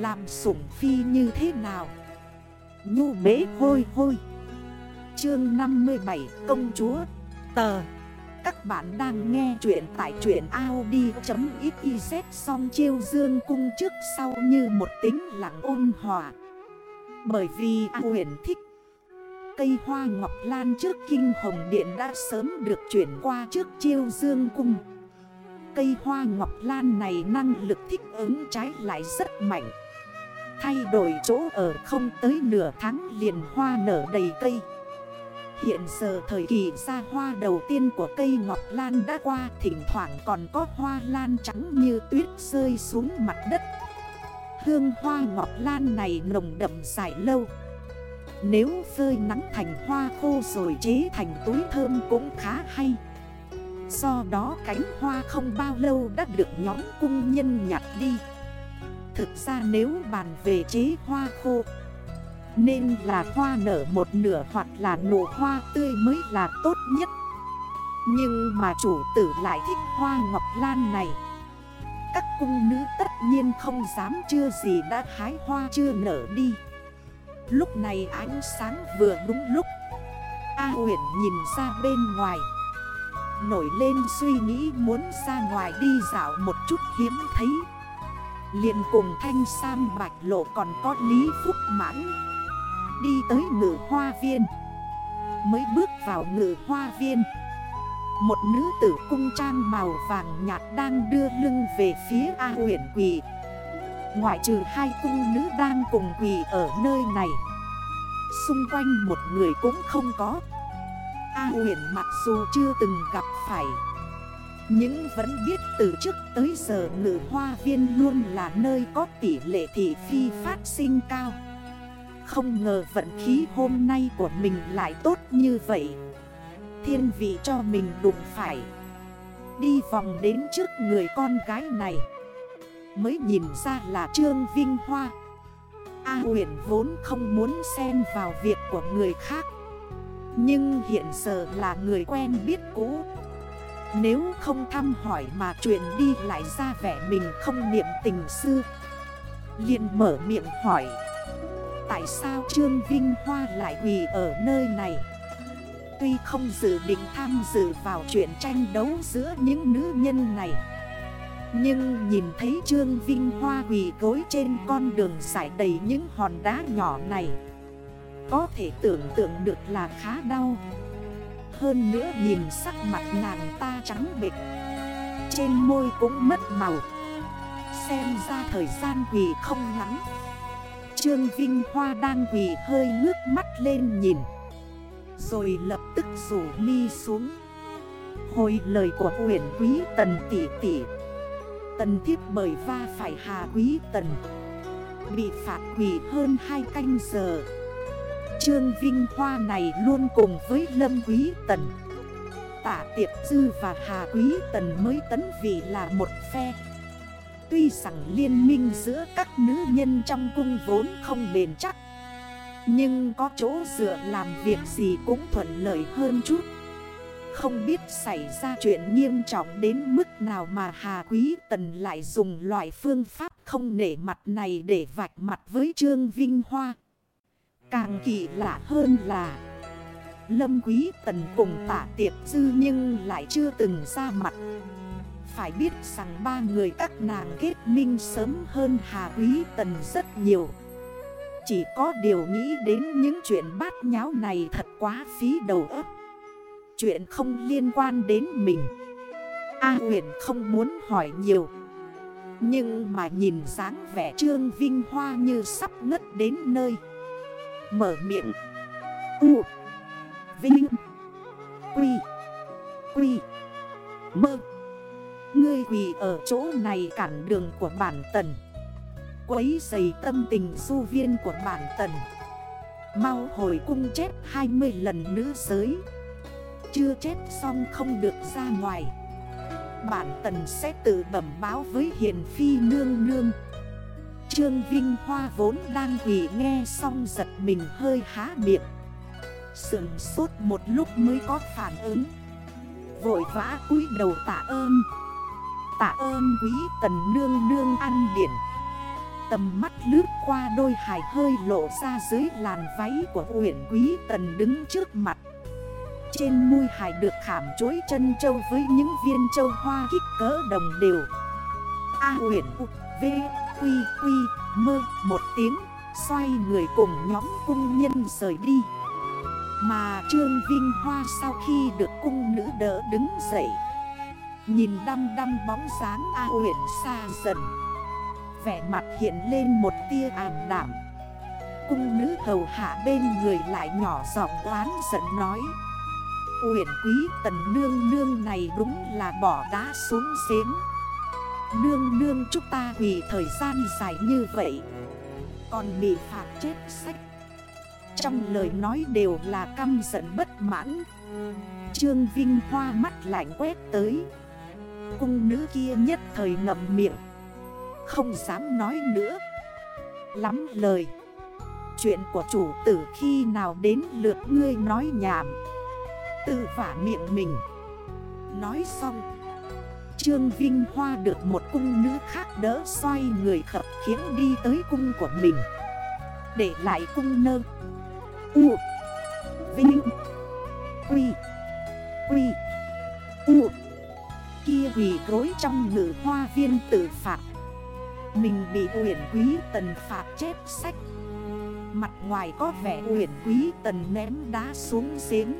Làm sủng phi như thế nào? Nhu bế hôi hôi. Chương 57 Công chúa. Tờ. Các bạn đang nghe chuyện tại chuyện Audi.xyz Song chiêu dương cung trước sau như một tính lặng ôn hòa. Bởi vì A huyền thích. Cây hoa ngọc lan trước kinh hồng điện đã sớm được chuyển qua trước chiêu dương cung. Cây hoa ngọc lan này năng lực thích ứng trái lại rất mạnh. Thay đổi chỗ ở không tới nửa tháng liền hoa nở đầy cây. Hiện giờ thời kỳ ra hoa đầu tiên của cây ngọc lan đã qua, Thỉnh thoảng còn có hoa lan trắng như tuyết rơi xuống mặt đất. Hương hoa ngọc lan này nồng đậm dài lâu. Nếu phơi nắng thành hoa khô rồi chế thành túi thơm cũng khá hay. Do đó cánh hoa không bao lâu đã được nhóm cung nhân nhặt đi. Thực ra nếu bàn về chế hoa khô, Nên là hoa nở một nửa hoặc là nụ hoa tươi mới là tốt nhất. Nhưng mà chủ tử lại thích hoa ngọc lan này. Các cung nữ tất nhiên không dám chưa gì đã hái hoa chưa nở đi. Lúc này ánh sáng vừa đúng lúc, A huyển nhìn ra bên ngoài, Nổi lên suy nghĩ muốn ra ngoài đi dạo một chút hiếm thấy liền cùng thanh sam bạch lộ còn có lý phúc mãn. Đi tới ngự hoa viên. Mới bước vào ngự hoa viên. Một nữ tử cung trang màu vàng nhạt đang đưa lưng về phía A huyền quỳ. Ngoại trừ hai cung nữ đang cùng quỳ ở nơi này, Xung quanh một người cũng không có. A huyền mặc dù chưa từng gặp phải những vẫn biết từ trước tới giờ ngự hoa viên luôn là nơi có tỷ lệ thị phi phát sinh cao. Không ngờ vận khí hôm nay của mình lại tốt như vậy. Thiên vị cho mình đụng phải. Đi vòng đến trước người con gái này. Mới nhìn ra là Trương Vinh Hoa. A huyện vốn không muốn xen vào việc của người khác. Nhưng hiện giờ là người quen biết cũ. Nếu không thăm hỏi mà chuyện đi lại ra vẻ mình không niệm tình xưa liền mở miệng hỏi, Tại sao Trương Vinh Hoa lại quỳ ở nơi này? Tuy không dự định tham dự vào chuyện tranh đấu giữa những nữ nhân này, Nhưng nhìn thấy Trương Vinh Hoa quỳ gối trên con đường xảy đầy những hòn đá nhỏ này, có thể tưởng tượng được là khá đau. Hơn nữa nhìn sắc mặt nàng ta trắng bệch. Trên môi cũng mất màu. Xem ra thời gian quỳ không ngắn. Trương Vinh Hoa đang quỳ hơi ngước mắt lên nhìn. Rồi lập tức rủ mi xuống. Hồi lời của huyền quý tần tỷ tỷ Tần thiếp bởi va phải hà quý tần. Bị phạt quỳ hơn hai canh giờ. Trương Vinh Hoa này luôn cùng với Lâm Quý Tần Tả Tiệp Dư và Hà Quý Tần mới tấn vị là một phe. Tuy rằng liên minh giữa các nữ nhân trong cung vốn không bền chắc, Nhưng có chỗ dựa làm việc gì cũng thuận lợi hơn chút. Không biết xảy ra chuyện nghiêm trọng đến mức nào mà Hà Quý Tần lại dùng loại phương pháp không nể mặt này để vạch mặt với Trương Vinh Hoa. Càng kỳ lạ hơn là, Lâm Quý Tần cùng tả tiệp dư nhưng lại chưa từng ra mặt. Phải biết rằng ba người các nàng kết minh sớm hơn Hà Quý Tần rất nhiều. Chỉ có điều nghĩ đến những chuyện bát nháo này thật quá phí đầu ấp Chuyện không liên quan đến mình. A huyền không muốn hỏi nhiều. Nhưng mà nhìn dáng vẻ Trương Vinh Hoa như sắp ngất đến nơi. Mở miệng. U. Vinh. Quy. Quy. Mơ. Ngươi quỳ ở chỗ này cản đường của bản tần. Quấy dày tâm tình du viên của bản tần. Mau hồi cung chết 20 lần nữ giới. Chưa chết xong không được ra ngoài. Bản tần sẽ tự bẩm báo với hiền phi nương nương. Trương Vinh Hoa vốn đang quỷ nghe xong giật mình hơi há miệng. Sườn sốt một lúc mới có phản ứng. Vội vã cúi đầu tạ ơn. Tạ ơn quý tần nương nương ăn điển Tầm mắt lướt qua đôi hài hơi lộ ra dưới làn váy của huyện quý tần đứng trước mặt. Trên môi hài được khảm chối chân châu với những viên châu hoa kích cỡ đồng đều. A huyện V, Quy, Quy, Mơ một tiếng Xoay người cùng nhóm cung nhân rời đi. Mà Trương Vinh Hoa sau khi được cung nữ đỡ đứng dậy Nhìn đăm đăm bóng dáng A huyện xa dần. Vẻ mặt hiện lên một tia ảm đảm Cung nữ hầu hạ bên người lại nhỏ giọng oán giận nói Uyển quý tần nương nương này đúng là bỏ đá xuống giếng. Nương nương chúng ta vì thời gian dài như vậy, Còn bị phạt chết sách. Trong lời nói đều là căm giận bất mãn. Trương Vinh Hoa mắt lạnh quét tới. Cung nữ kia nhất thời ngậm miệng, Không dám nói nữa. Lắm lời, Chuyện của chủ tử khi nào đến lượt ngươi nói nhảm. Tự vả miệng mình, Nói xong Trương Vinh Hoa được một cung nữ khác đỡ xoay người khập khiến đi tới cung của mình. Để lại cung nơ. U. Vinh. Quy. Quy. U. Kia vì gối trong ngự hoa viên tử phạt. Mình bị huyền quý tần phạt chép sách. Mặt ngoài có vẻ huyền quý tần ném đá xuống giếng.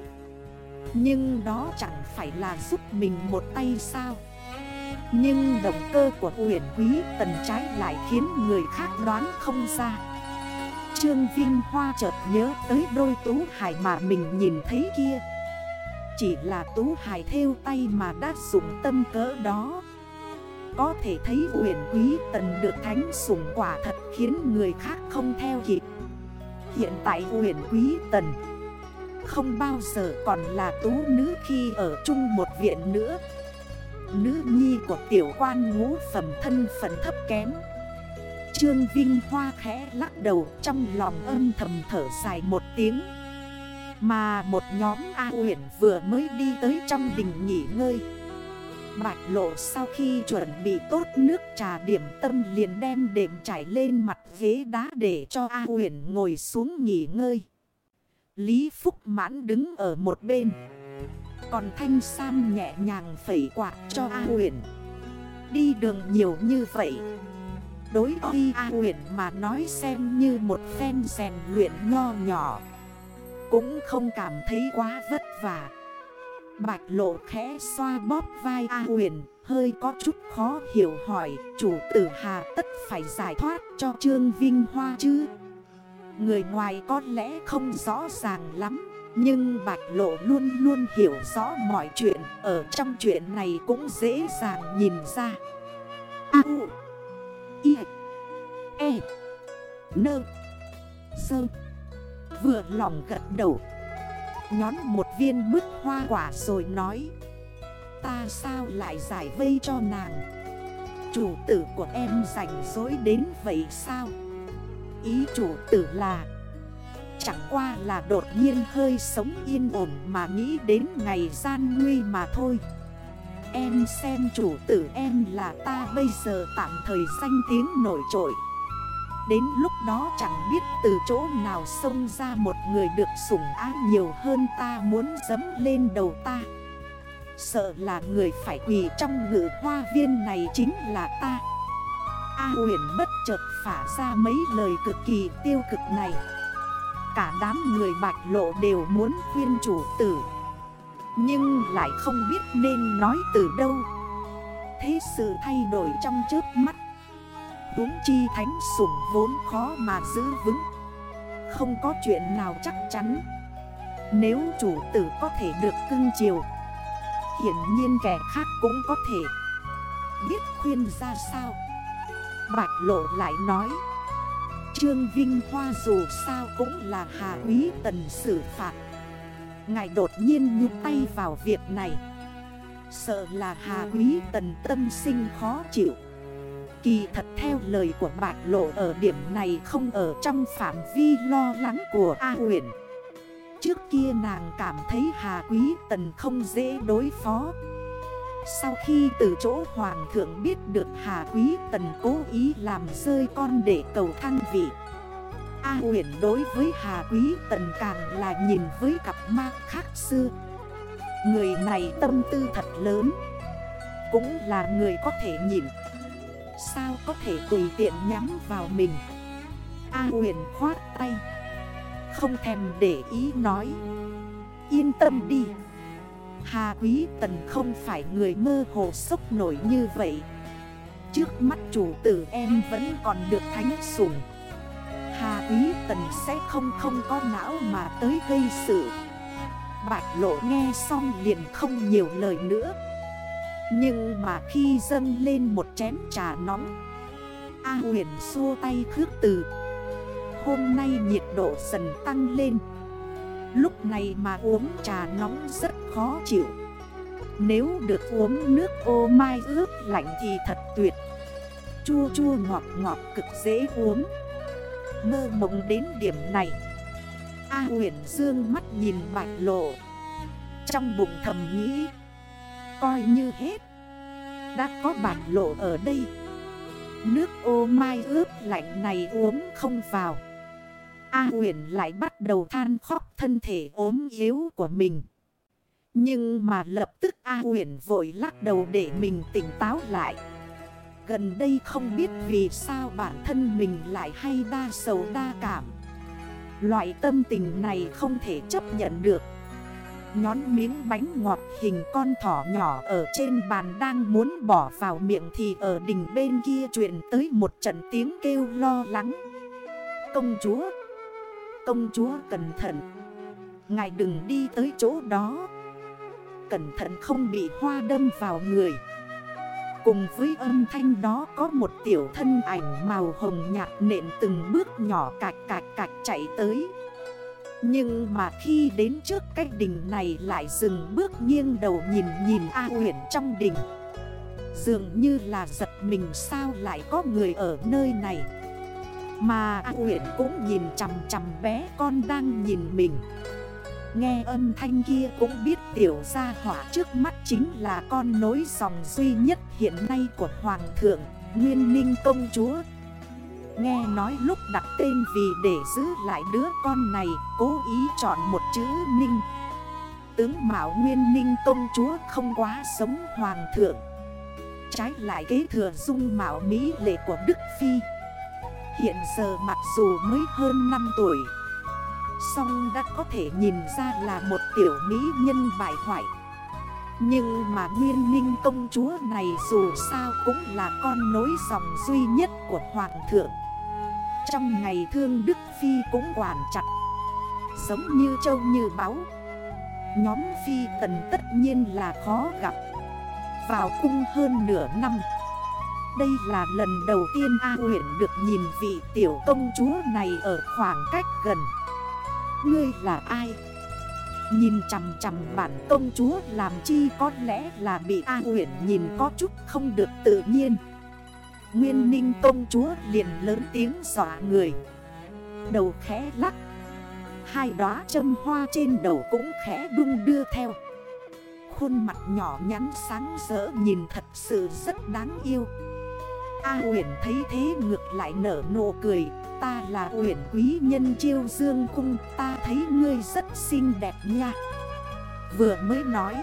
Nhưng đó chẳng phải là giúp mình một tay sao? Nhưng động cơ của huyền quý tần trái lại khiến người khác đoán không ra. Trương Vinh Hoa chợt nhớ tới đôi tú hải mà mình nhìn thấy kia. Chỉ là tú hải theo tay mà đã sủng tâm cỡ đó. Có thể thấy huyền quý tần được thánh sủng quả thật khiến người khác không theo kịp. Hiện tại huyền quý tần Không bao giờ còn là tú nữ khi ở chung một viện nữa. Nữ nhi của tiểu quan ngũ phẩm thân phận thấp kém Trương Vinh Hoa khẽ lắc đầu trong lòng âm thầm thở dài một tiếng Mà một nhóm A uyển vừa mới đi tới trong đình nghỉ ngơi Bạch lộ sau khi chuẩn bị tốt nước trà điểm tâm liền đem đệm trải lên mặt ghế đá để cho A uyển ngồi xuống nghỉ ngơi. Lý Phúc mãn đứng ở một bên. Còn Thanh Sam nhẹ nhàng phẩy quạt cho A huyền. Đi đường nhiều như vậy. Đối với A huyền mà nói xem như một phen rèn luyện nho nhỏ. Cũng không cảm thấy quá vất vả. Bạch lộ khẽ xoa bóp vai A huyền, Hơi có chút khó hiểu hỏi, Chủ tử hà tất phải giải thoát cho Trương Vinh Hoa chứ Người ngoài có lẽ không rõ ràng lắm nhưng Bạch Lộ luôn luôn hiểu rõ mọi chuyện. Ở trong chuyện này cũng dễ dàng nhìn ra. A, U, I E Nơ Sơ Vừa lòng gật đầu. Nhón một viên mứt hoa quả rồi nói, Ta sao lại giải vây cho nàng? Chủ tử của em rảnh rỗi đến vậy sao? Ý chủ tử là Chẳng qua là đột nhiên hơi sống yên ổn mà nghĩ đến ngày gian nguy mà thôi. Em xem chủ tử em là ta bây giờ tạm thời danh tiếng nổi trội. Đến lúc đó chẳng biết từ chỗ nào xông ra một người được sủng ái nhiều hơn ta muốn dấm lên đầu ta. Sợ là người phải quỳ trong ngự hoa viên này chính là ta. A huyền bất chợt phả ra mấy lời cực kỳ tiêu cực này. Cả đám người bạch lộ đều muốn khuyên chủ tử. Nhưng lại không biết nên nói từ đâu. Thế sự thay đổi trong trước mắt. Đúng chi thánh sủng vốn khó mà giữ vững. Không có chuyện nào chắc chắn. Nếu chủ tử có thể được cưng chiều, Hiển nhiên kẻ khác cũng có thể. Biết khuyên ra sao? Bạch lộ lại nói. Trương Vinh Hoa dù sao cũng là hà quý tần xử phạt. Ngài đột nhiên nhúc tay vào việc này. Sợ là hà quý tần tâm sinh khó chịu. Kỳ thật theo lời của bạch lộ ở điểm này không ở trong phạm vi lo lắng của A huyền Trước kia nàng cảm thấy Hà Quý Tần không dễ đối phó. Sau khi từ chỗ hoàng thượng biết được Hà Quý Tần cố ý làm rơi con để cầu thăng vị, A huyền đối với Hà Quý Tần càng là nhìn với cặp ma khác xưa. Người này tâm tư thật lớn, Cũng là người có thể nhìn. Sao có thể tùy tiện nhắm vào mình? A huyền khoát tay, Không thèm để ý nói, Yên tâm đi. Hà Quý Tần không phải người mơ hồ sốc nổi như vậy. Trước mắt chủ tử em vẫn còn được thánh sủng. Hà Quý Tần sẽ không không có não mà tới gây sự. Bạch lộ nghe xong liền không nhiều lời nữa. Nhưng mà khi dâng lên một chén trà nóng, A huyền xua tay khước từ. Hôm nay nhiệt độ dần tăng lên. Lúc này mà uống trà nóng rất khó chịu. Nếu được uống nước ô mai ướp lạnh thì thật tuyệt. Chua chua ngọt ngọt cực dễ uống. Mơ mộng đến điểm này. A huyền dương mắt nhìn bạch lộ. Trong bụng thầm nghĩ, Coi như hết. Đã có bạch lộ ở đây. Nước ô mai ướp lạnh này uống không vào. A huyền lại bắt đầu than khóc thân thể ốm yếu của mình. Nhưng mà lập tức A huyền vội lắc đầu để mình tỉnh táo lại. Gần đây không biết vì sao bản thân mình lại hay đa sầu đa cảm. Loại tâm tình này không thể chấp nhận được. Nhón miếng bánh ngọt hình con thỏ nhỏ ở trên bàn đang muốn bỏ vào miệng Thì ở đỉnh bên kia chuyện tới một trận tiếng kêu lo lắng. Công chúa! Công chúa cẩn thận! Ngài đừng đi tới chỗ đó. Cẩn thận không bị hoa đâm vào người. Cùng với âm thanh đó có một tiểu thân ảnh màu hồng nhạt nện từng bước nhỏ cạch cạch cạch chạy tới. Nhưng mà khi đến trước cái đỉnh này lại dừng bước nghiêng đầu nhìn nhìn A huyển trong đỉnh. Dường như là giật mình sao lại có người ở nơi này. Mà A huyển cũng nhìn chằm chằm bé con đang nhìn mình. Nghe âm thanh kia cũng biết tiểu gia hỏa trước mắt chính là con nối dòng duy nhất hiện nay của Hoàng thượng, Nguyên Ninh công chúa. Nghe nói lúc đặt tên vì để giữ lại đứa con này, cố ý chọn một chữ Ninh. Tướng Mạo Nguyên Ninh công chúa không quá sống Hoàng thượng. Trái lại kế thừa dung mạo mỹ lệ của Đức Phi. Hiện giờ mặc dù mới hơn 5 tuổi Xong đã có thể nhìn ra là một tiểu mỹ nhân bại hoại. Nhưng mà Nguyên Ninh công chúa này dù sao cũng là con nối dòng duy nhất của Hoàng thượng. Trong ngày thương Đức Phi cũng quản chặt. Giống như châu như báu, Nhóm Phi tần tất nhiên là khó gặp. Vào cung hơn nửa năm đây là lần đầu tiên A huyện được nhìn vị tiểu công chúa này ở khoảng cách gần. Ngươi là ai? Nhìn chằm chằm bản công chúa làm chi có lẽ là bị A nguyễn nhìn có chút không được tự nhiên. Nguyên ninh công chúa liền lớn tiếng dọa người. Đầu khẽ lắc. Hai đóa châm hoa trên đầu cũng khẽ đung đưa theo. Khuôn mặt nhỏ nhắn sáng rỡ nhìn thật sự rất đáng yêu. A nguyễn thấy thế ngược lại nở nụ cười. Ta là uyển quý nhân chiêu dương cung, Ta thấy ngươi rất xinh đẹp nha. Vừa mới nói,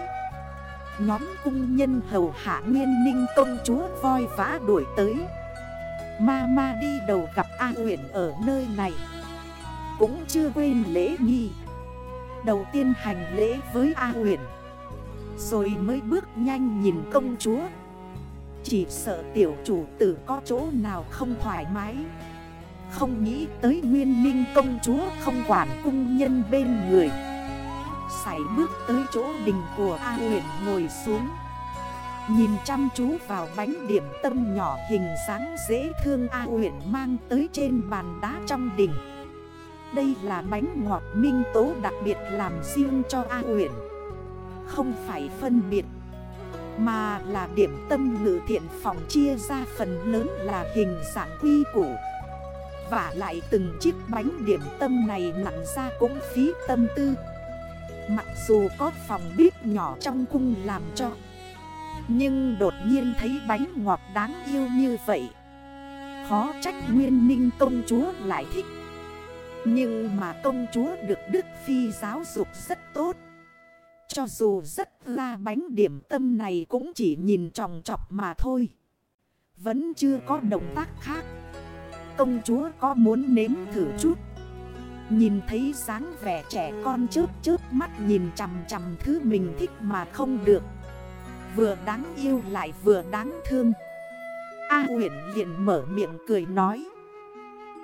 Nhóm cung nhân hầu hạ nguyên ninh công chúa voi vã đuổi tới. Ma ma đi đầu gặp A uyển ở nơi này, Cũng chưa quên lễ nghi. Đầu tiên hành lễ với A uyển, Rồi mới bước nhanh nhìn công chúa. Chỉ sợ tiểu chủ tử có chỗ nào không thoải mái không nghĩ tới nguyên minh công chúa không quản cung nhân bên người. Sải bước tới chỗ đình của A huyền ngồi xuống. Nhìn chăm chú vào bánh điểm tâm nhỏ hình dáng dễ thương A huyền mang tới trên bàn đá trong đình. Đây là bánh ngọt minh tố đặc biệt làm riêng cho A huyền Không phải phân biệt, Mà là điểm tâm ngự thiện phòng chia ra phần lớn là hình dạng quy củ và lại từng chiếc bánh điểm tâm này nặng ra cũng phí tâm tư. Mặc dù có phòng bếp nhỏ trong cung làm cho, Nhưng đột nhiên thấy bánh ngọt đáng yêu như vậy. Khó trách Nguyên Ninh công chúa lại thích. Nhưng mà công chúa được Đức Phi giáo dục rất tốt. Cho dù rất la bánh điểm tâm này cũng chỉ nhìn tròng trọc mà thôi. Vẫn chưa có động tác khác. Công chúa có muốn nếm thử chút. Nhìn thấy dáng vẻ trẻ con chớp chớp mắt nhìn chằm chằm thứ mình thích mà không được. Vừa đáng yêu lại vừa đáng thương. A Huyền liền mở miệng cười nói.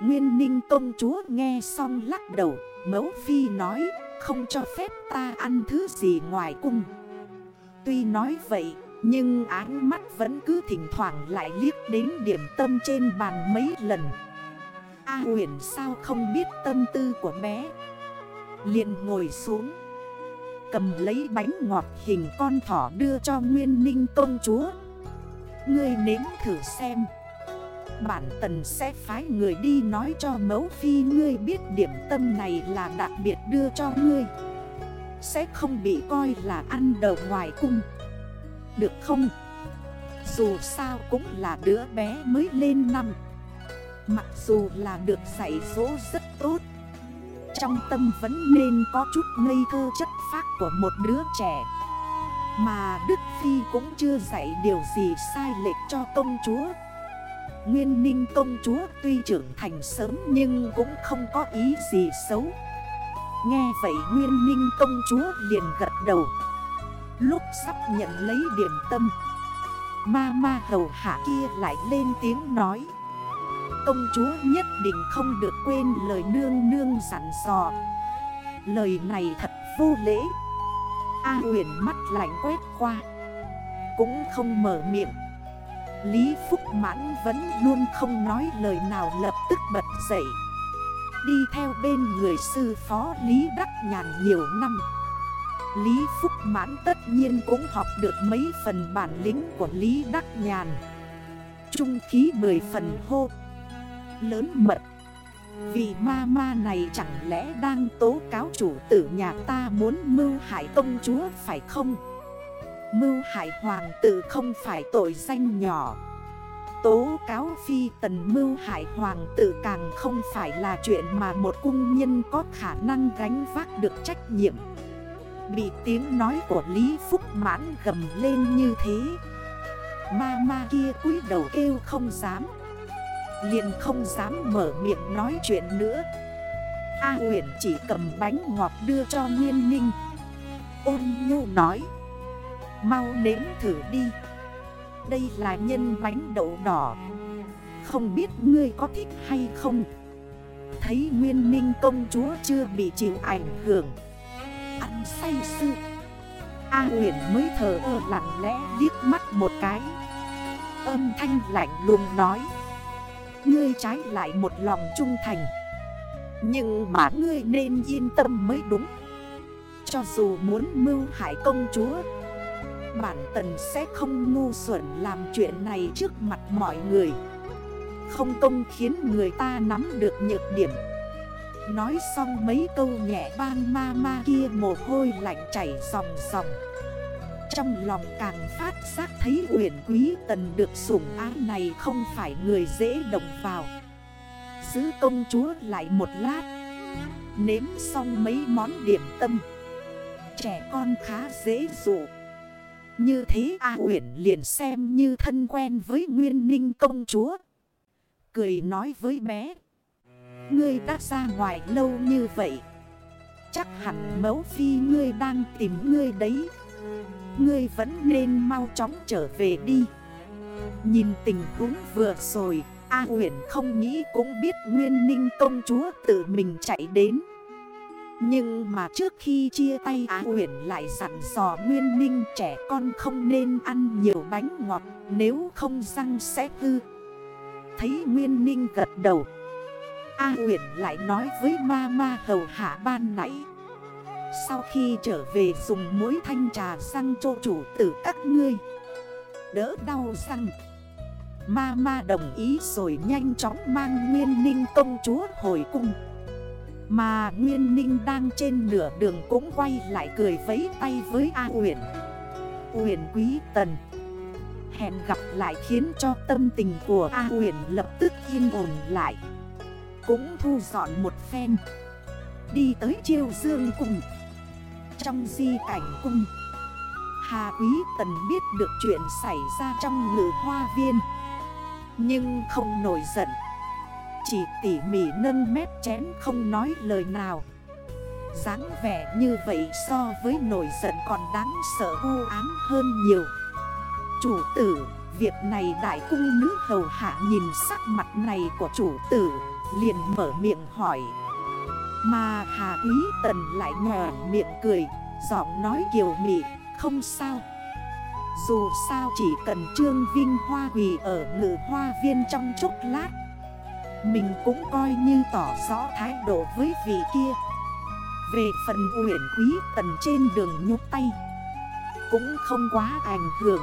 Nguyên ninh công chúa nghe xong lắc đầu, Mẫu phi nói, không cho phép ta ăn thứ gì ngoài cung. Tuy nói vậy nhưng áng mắt vẫn cứ thỉnh thoảng lại liếc đến điểm tâm trên bàn mấy lần. A huyền sao không biết tâm tư của bé? Liền ngồi xuống, Cầm lấy bánh ngọt hình con thỏ đưa cho Nguyên Ninh công chúa. Ngươi nếm thử xem. Bản tần sẽ phái người đi nói cho mẫu phi ngươi biết điểm tâm này là đặc biệt đưa cho ngươi. Sẽ không bị coi là ăn đầu ngoài cung. Được không? Dù sao cũng là đứa bé mới lên năm. Mặc dù là được dạy dỗ rất tốt, Trong tâm vẫn nên có chút ngây thơ chất phác của một đứa trẻ. Mà Đức Phi cũng chưa dạy điều gì sai lệch cho công chúa. Nguyên ninh công chúa tuy trưởng thành sớm nhưng cũng không có ý gì xấu. Nghe vậy Nguyên ninh công chúa liền gật đầu. Lúc sắp nhận lấy điểm tâm, Ma ma hầu hạ kia lại lên tiếng nói. Công chúa nhất định không được quên lời nương nương sẵn dò. Lời này thật vô lễ. A huyền mắt lạnh quét qua, Cũng không mở miệng. Lý Phúc Mãn vẫn luôn không nói lời nào lập tức bật dậy. Đi theo bên người sư phó Lý Đắc Nhàn nhiều năm. Lý Phúc Mãn tất nhiên cũng học được mấy phần bản lĩnh của Lý Đắc Nhàn. Trung khí mười phần hô. Lớn mật. Vì ma ma này chẳng lẽ đang tố cáo chủ tử nhà ta muốn mưu hại công chúa phải không? Mưu hại hoàng tử không phải tội danh nhỏ. Tố cáo phi tần mưu hại hoàng tử càng không phải là chuyện mà một cung nhân có khả năng gánh vác được trách nhiệm. Bị tiếng nói của Lý Phúc mãn gầm lên như thế. Ma ma kia cúi đầu kêu không dám. Liền không dám mở miệng nói chuyện nữa. A huyền chỉ cầm bánh ngọt đưa cho Nguyên Ninh. Ôn nhu nói, Mau nếm thử đi. Đây là nhân bánh đậu đỏ. Không biết ngươi có thích hay không? Thấy Nguyên Ninh công chúa chưa bị chịu ảnh hưởng Ăn say sư A huyền mới thở ơ lặng lẽ liếc mắt một cái. Âm thanh lạnh lùng nói, Ngươi trái lại một lòng trung thành. Nhưng mà ngươi nên yên tâm mới đúng. Cho dù muốn mưu hại công chúa, Bản tần sẽ không ngu xuẩn làm chuyện này trước mặt mọi người. Không công khiến người ta nắm được nhược điểm. Nói xong mấy câu nhẹ bang ma ma kia mồ hôi lạnh chảy sòng sòng trong lòng càng phát giác thấy huyền quý tần được sủng ái này không phải người dễ đồng vào. Giữ công chúa lại một lát, Nếm xong mấy món điểm tâm. Trẻ con khá dễ dụ. Như thế A uyển liền xem như thân quen với Nguyên Ninh công chúa. Cười nói với bé Ngươi đã ra ngoài lâu như vậy. Chắc hẳn mẫu phi ngươi đang tìm ngươi đấy. Ngươi vẫn nên mau chóng trở về đi. Nhìn tình huống vừa rồi, A huyền không nghĩ cũng biết Nguyên Ninh công chúa tự mình chạy đến. Nhưng mà trước khi chia tay A huyền lại dặn dò Nguyên Ninh trẻ con không nên ăn nhiều bánh ngọt, Nếu không răng sẽ hư. Thấy Nguyên Ninh gật đầu A huyền lại nói với ma ma hầu hạ ban nãy. Sau khi trở về dùng muối thanh trà răng cho chủ tử các ngươi. Đỡ đau răng. Ma ma đồng ý rồi nhanh chóng mang Nguyên Ninh công chúa hồi cung. Mà Nguyên Ninh đang trên nửa đường cũng quay lại cười vấy tay với A Uyển. Uyển quý tần. Hẹn gặp lại khiến cho tâm tình của A huyền lập tức yên ổn lại. Cũng thu dọn một phen. Đi tới chiêu dương cùng Trong di cảnh cung Hà Quý Tần biết được chuyện xảy ra trong ngự hoa viên Nhưng không nổi giận. Chỉ tỉ mỉ nâng mép chén không nói lời nào. Dáng vẻ như vậy so với nổi giận còn đáng sợ u án hơn nhiều. Chủ tử, việc này đại cung nữ hầu hạ nhìn sắc mặt này của chủ tử. Liền mở miệng hỏi. Mà Hà Quý Tần lại nhòa miệng cười Giọng nói kiều mị, không sao. Dù sao chỉ cần Trương Vinh Hoa quỳ ở ngự hoa viên trong chốc lát Mình cũng coi như tỏ rõ thái độ với vị kia. Về phần uyển quý tần trên đường nhúc tay Cũng không quá ảnh hưởng.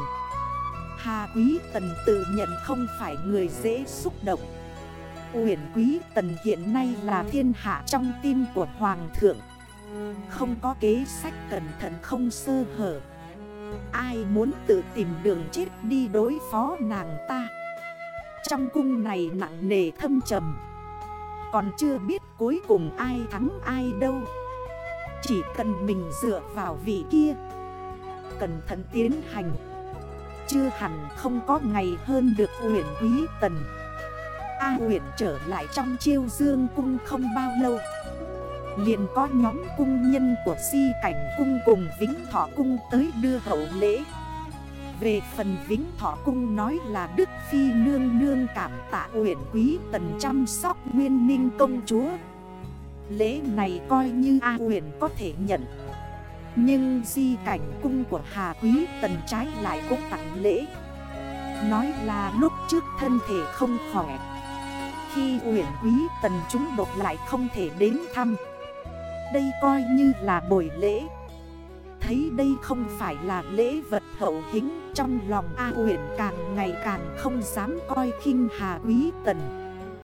Hà quý tần tự nhận không phải người dễ xúc động. Uyển quý tần hiện nay là thiên hạ trong tim của hoàng thượng. Không có kế sách cẩn thận, không sơ hở. Ai muốn tự tìm đường chết đi đối phó nàng ta? Trong cung này nặng nề thâm trầm. Còn chưa biết cuối cùng ai thắng ai đâu. Chỉ cần mình dựa vào vị kia. Cẩn thận tiến hành. Chưa hẳn không có ngày hơn được huyền quý tần. A huyền trở lại trong chiêu dương cung không bao lâu. Liền có nhóm cung nhân của si cảnh cung cùng Vĩnh Thọ Cung tới đưa hậu lễ. Về phần Vĩnh Thọ Cung nói là Đức Phi nương nương cảm tạ huyền quý tần chăm sóc nguyên ninh công chúa. Lễ này coi như A huyền có thể nhận. Nhưng di cảnh cung của Hà Quý Tần trái lại cũng tặng lễ. Nói là lúc trước thân thể không khỏe. Khi uyển quý tần chúng đột lại không thể đến thăm. Đây coi như là buổi lễ. Thấy đây không phải là lễ vật hậu hĩnh, Trong lòng A uyển càng ngày càng không dám coi khinh Hà Quý Tần.